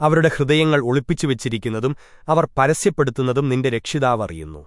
അവരുടെ ഹൃദയങ്ങൾ ഒളിപ്പിച്ചു വച്ചിരിക്കുന്നതും അവർ പരസ്യപ്പെടുത്തുന്നതും നിന്റെ രക്ഷിതാവറിയുന്നു